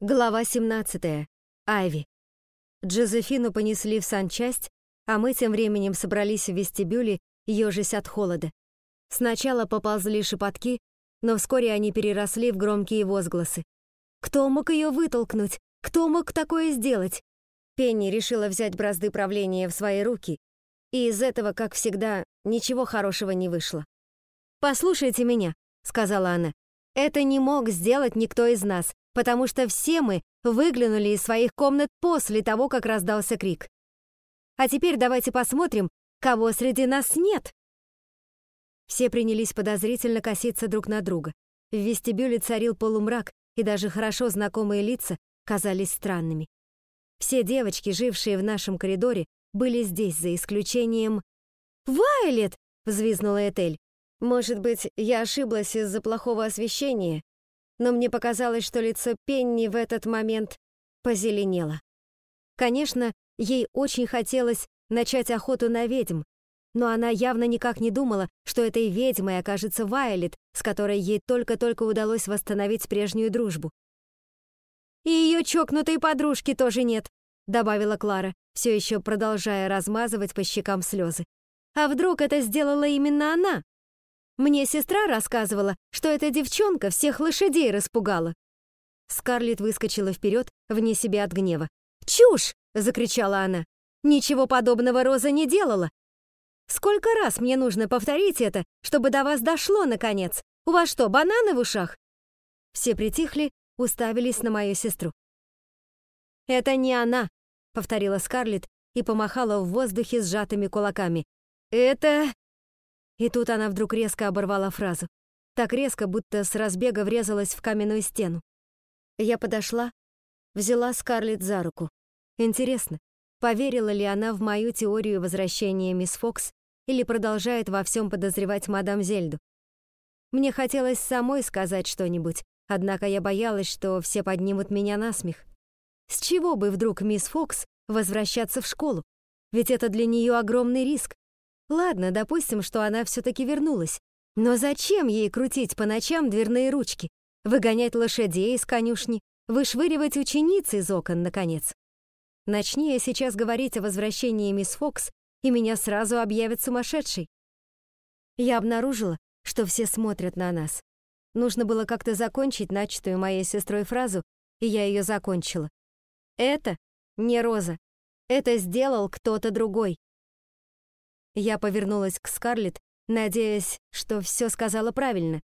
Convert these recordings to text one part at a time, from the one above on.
Глава 17. Айви. Джозефину понесли в санчасть, а мы тем временем собрались в вестибюле, ежась от холода. Сначала поползли шепотки, но вскоре они переросли в громкие возгласы. Кто мог ее вытолкнуть? Кто мог такое сделать? Пенни решила взять бразды правления в свои руки, и из этого, как всегда, ничего хорошего не вышло. «Послушайте меня», — сказала она. «Это не мог сделать никто из нас, потому что все мы выглянули из своих комнат после того, как раздался крик. А теперь давайте посмотрим, кого среди нас нет. Все принялись подозрительно коситься друг на друга. В вестибюле царил полумрак, и даже хорошо знакомые лица казались странными. Все девочки, жившие в нашем коридоре, были здесь, за исключением... «Вайлет!» — взвизгнула Этель. «Может быть, я ошиблась из-за плохого освещения, но мне показалось, что лицо Пенни в этот момент позеленело. Конечно, ей очень хотелось начать охоту на ведьм, но она явно никак не думала, что этой ведьмой окажется Вайолет, с которой ей только-только удалось восстановить прежнюю дружбу. «И ее чокнутой подружки тоже нет», — добавила Клара, все еще продолжая размазывать по щекам слезы. «А вдруг это сделала именно она?» Мне сестра рассказывала, что эта девчонка всех лошадей распугала. Скарлетт выскочила вперед, вне себя от гнева. «Чушь!» — закричала она. «Ничего подобного Роза не делала. Сколько раз мне нужно повторить это, чтобы до вас дошло, наконец? У вас что, бананы в ушах?» Все притихли, уставились на мою сестру. «Это не она», — повторила Скарлетт и помахала в воздухе сжатыми кулаками. «Это...» И тут она вдруг резко оборвала фразу. Так резко, будто с разбега врезалась в каменную стену. Я подошла, взяла Скарлетт за руку. Интересно, поверила ли она в мою теорию возвращения мисс Фокс или продолжает во всем подозревать мадам Зельду? Мне хотелось самой сказать что-нибудь, однако я боялась, что все поднимут меня на смех. С чего бы вдруг мисс Фокс возвращаться в школу? Ведь это для нее огромный риск, Ладно, допустим, что она все-таки вернулась. Но зачем ей крутить по ночам дверные ручки, выгонять лошадей из конюшни, вышвыривать учениц из окон, наконец? Начни я сейчас говорить о возвращении мисс Фокс, и меня сразу объявят сумасшедшей. Я обнаружила, что все смотрят на нас. Нужно было как-то закончить начатую моей сестрой фразу, и я ее закончила. Это не Роза. Это сделал кто-то другой. Я повернулась к Скарлетт, надеясь, что все сказала правильно,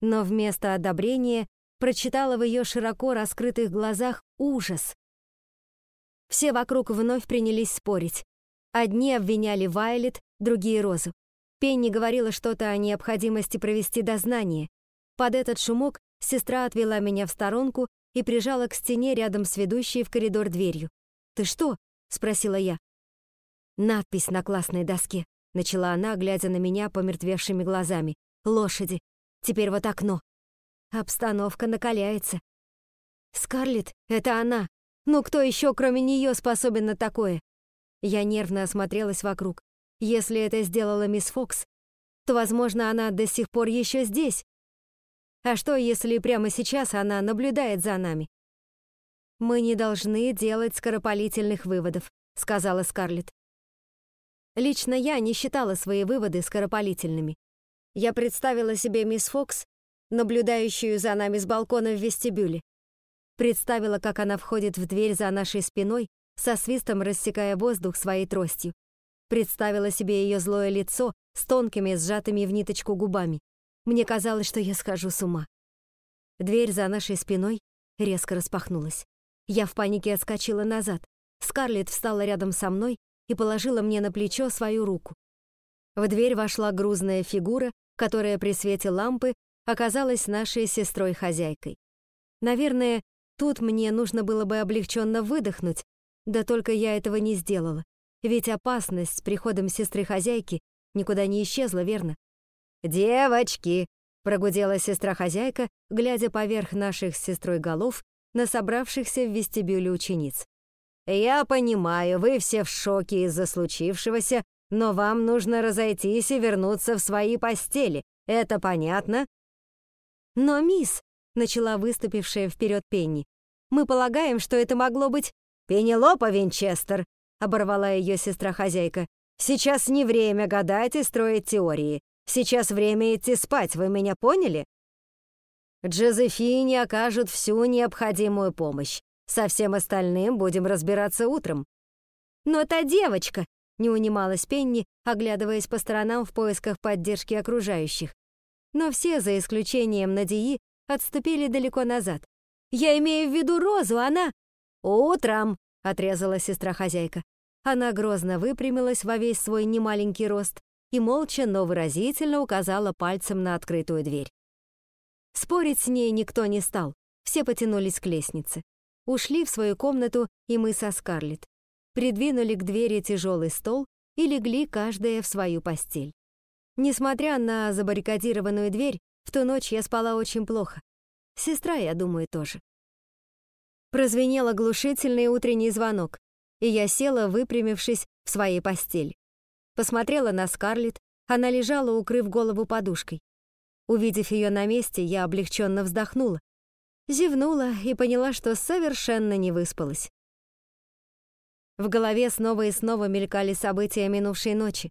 но вместо одобрения прочитала в ее широко раскрытых глазах ужас. Все вокруг вновь принялись спорить. Одни обвиняли Вайлет, другие — Розу. Пенни говорила что-то о необходимости провести дознание. Под этот шумок сестра отвела меня в сторонку и прижала к стене рядом с ведущей в коридор дверью. «Ты что?» — спросила я. Надпись на классной доске. Начала она, глядя на меня помертвевшими глазами. «Лошади! Теперь вот окно!» Обстановка накаляется. «Скарлетт, это она! Ну кто еще, кроме нее, способен на такое?» Я нервно осмотрелась вокруг. Если это сделала мисс Фокс, то, возможно, она до сих пор еще здесь. А что, если прямо сейчас она наблюдает за нами? «Мы не должны делать скоропалительных выводов», — сказала Скарлетт. Лично я не считала свои выводы скоропалительными. Я представила себе мисс Фокс, наблюдающую за нами с балкона в вестибюле. Представила, как она входит в дверь за нашей спиной, со свистом рассекая воздух своей тростью. Представила себе ее злое лицо с тонкими, сжатыми в ниточку губами. Мне казалось, что я схожу с ума. Дверь за нашей спиной резко распахнулась. Я в панике отскочила назад. Скарлетт встала рядом со мной и положила мне на плечо свою руку. В дверь вошла грузная фигура, которая при свете лампы оказалась нашей сестрой-хозяйкой. Наверное, тут мне нужно было бы облегченно выдохнуть, да только я этого не сделала, ведь опасность с приходом сестры-хозяйки никуда не исчезла, верно? «Девочки!» — прогудела сестра-хозяйка, глядя поверх наших с сестрой голов на собравшихся в вестибюле учениц. «Я понимаю, вы все в шоке из-за случившегося, но вам нужно разойтись и вернуться в свои постели. Это понятно?» «Но, мисс», — начала выступившая вперед Пенни, Мы полагаем, что это могло быть...» «Пенелопа Винчестер», — оборвала ее сестра-хозяйка. «Сейчас не время гадать и строить теории. Сейчас время идти спать, вы меня поняли?» Джозефине окажут всю необходимую помощь. Со всем остальным будем разбираться утром. «Но та девочка!» — не унималась Пенни, оглядываясь по сторонам в поисках поддержки окружающих. Но все, за исключением Надии, отступили далеко назад. «Я имею в виду Розу, она...» «Утром!» — отрезала сестра-хозяйка. Она грозно выпрямилась во весь свой немаленький рост и молча, но выразительно указала пальцем на открытую дверь. Спорить с ней никто не стал, все потянулись к лестнице. Ушли в свою комнату и мы со Скарлетт. Придвинули к двери тяжелый стол и легли каждая в свою постель. Несмотря на забаррикадированную дверь, в ту ночь я спала очень плохо. Сестра, я думаю, тоже. Прозвенел оглушительный утренний звонок, и я села, выпрямившись в своей постели. Посмотрела на Скарлетт, она лежала, укрыв голову подушкой. Увидев ее на месте, я облегченно вздохнула. Зевнула и поняла, что совершенно не выспалась. В голове снова и снова мелькали события минувшей ночи.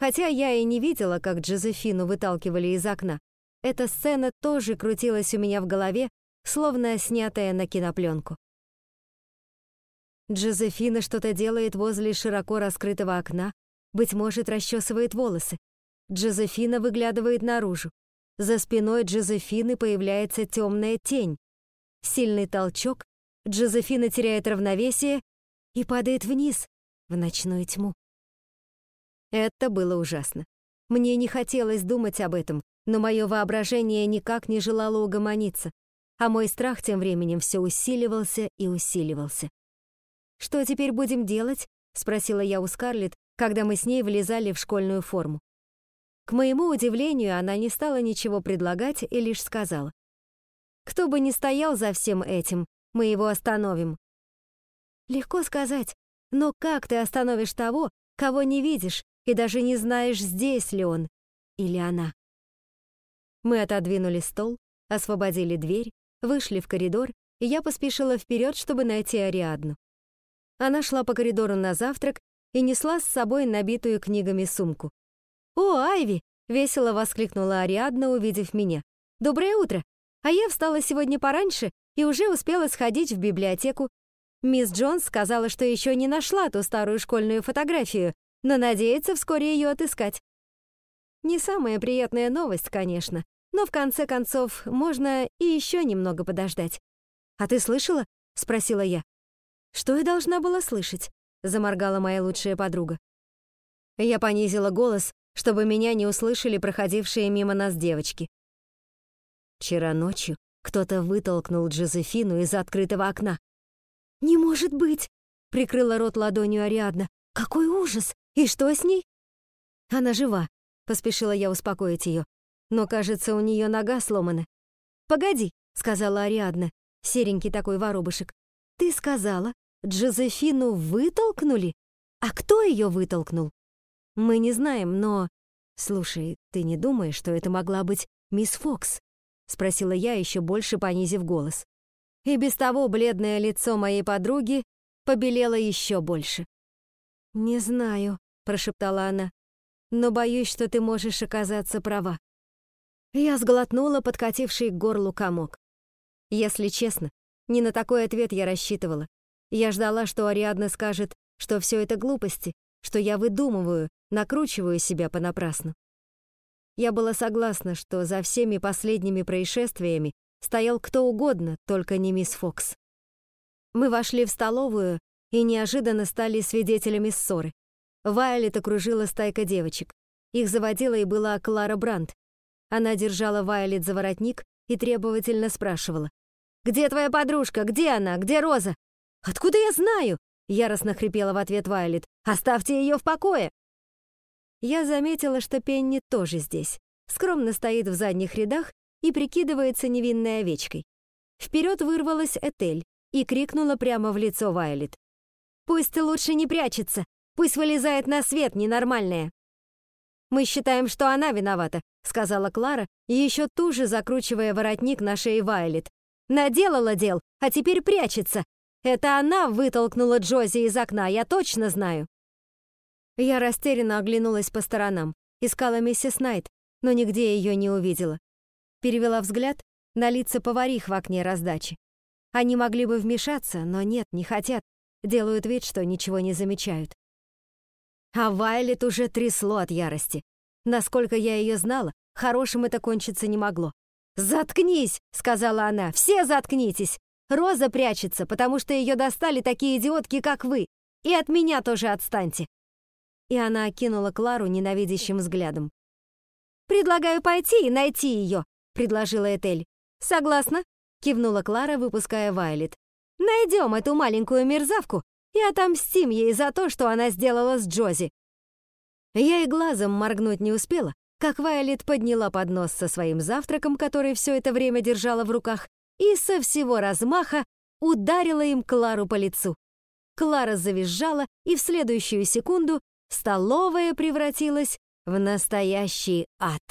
Хотя я и не видела, как Джозефину выталкивали из окна, эта сцена тоже крутилась у меня в голове, словно снятая на кинопленку. Джозефина что-то делает возле широко раскрытого окна, быть может, расчесывает волосы. Джозефина выглядывает наружу. За спиной Джозефины появляется темная тень. Сильный толчок, Джозефина теряет равновесие и падает вниз, в ночную тьму. Это было ужасно. Мне не хотелось думать об этом, но мое воображение никак не желало угомониться, а мой страх тем временем все усиливался и усиливался. «Что теперь будем делать?» — спросила я у Скарлетт, когда мы с ней влезали в школьную форму. К моему удивлению, она не стала ничего предлагать и лишь сказала. «Кто бы ни стоял за всем этим, мы его остановим». Легко сказать, но как ты остановишь того, кого не видишь и даже не знаешь, здесь ли он или она? Мы отодвинули стол, освободили дверь, вышли в коридор, и я поспешила вперед, чтобы найти Ариадну. Она шла по коридору на завтрак и несла с собой набитую книгами сумку. «О, Айви!» — весело воскликнула Ариадна, увидев меня. «Доброе утро! А я встала сегодня пораньше и уже успела сходить в библиотеку. Мисс Джонс сказала, что еще не нашла ту старую школьную фотографию, но надеется вскоре ее отыскать. Не самая приятная новость, конечно, но в конце концов можно и еще немного подождать. «А ты слышала?» — спросила я. «Что я должна была слышать?» — заморгала моя лучшая подруга. Я понизила голос, чтобы меня не услышали проходившие мимо нас девочки. Вчера ночью кто-то вытолкнул Джозефину из открытого окна. «Не может быть!» — прикрыла рот ладонью Ариадна. «Какой ужас! И что с ней?» «Она жива», — поспешила я успокоить ее. «Но, кажется, у нее нога сломана». «Погоди», — сказала Ариадна, серенький такой воробушек. «Ты сказала, Джозефину вытолкнули? А кто ее вытолкнул?» Мы не знаем, но... Слушай, ты не думаешь, что это могла быть мисс Фокс? Спросила я, еще больше понизив голос. И без того бледное лицо моей подруги побелело еще больше. «Не знаю», — прошептала она, «но боюсь, что ты можешь оказаться права». Я сглотнула подкативший к горлу комок. Если честно, не на такой ответ я рассчитывала. Я ждала, что Ариадна скажет, что все это глупости, что я выдумываю, накручиваю себя понапрасну. Я была согласна, что за всеми последними происшествиями стоял кто угодно, только не мисс Фокс. Мы вошли в столовую и неожиданно стали свидетелями ссоры. Вайолет окружила стайка девочек. Их заводила и была Клара Брандт. Она держала Вайолет за воротник и требовательно спрашивала. «Где твоя подружка? Где она? Где Роза?» «Откуда я знаю?» — яростно хрипела в ответ Вайолет. «Оставьте ее в покое!» Я заметила, что Пенни тоже здесь. Скромно стоит в задних рядах и прикидывается невинной овечкой. Вперед вырвалась Этель и крикнула прямо в лицо Вайлет. «Пусть лучше не прячется! Пусть вылезает на свет, ненормальная!» «Мы считаем, что она виновата», — сказала Клара, еще туже закручивая воротник на шее Вайлет. Наделала дел, а теперь прячется. Это она вытолкнула Джози из окна, я точно знаю. Я растерянно оглянулась по сторонам, искала миссис Найт, но нигде ее не увидела. Перевела взгляд на лица поварих в окне раздачи. Они могли бы вмешаться, но нет, не хотят. Делают вид, что ничего не замечают. А Вайлет уже трясло от ярости. Насколько я ее знала, хорошим это кончиться не могло. «Заткнись!» — сказала она. «Все заткнитесь! Роза прячется, потому что ее достали такие идиотки, как вы. И от меня тоже отстаньте!» И она окинула Клару ненавидящим взглядом. «Предлагаю пойти и найти ее», — предложила Этель. «Согласна?» — кивнула Клара, выпуская Вайлет. «Найдем эту маленькую мерзавку и отомстим ей за то, что она сделала с Джози». Я и глазом моргнуть не успела, как Вайлет подняла поднос со своим завтраком, который все это время держала в руках, и со всего размаха ударила им Клару по лицу. Клара завизжала, и в следующую секунду столовая превратилась в настоящий ад.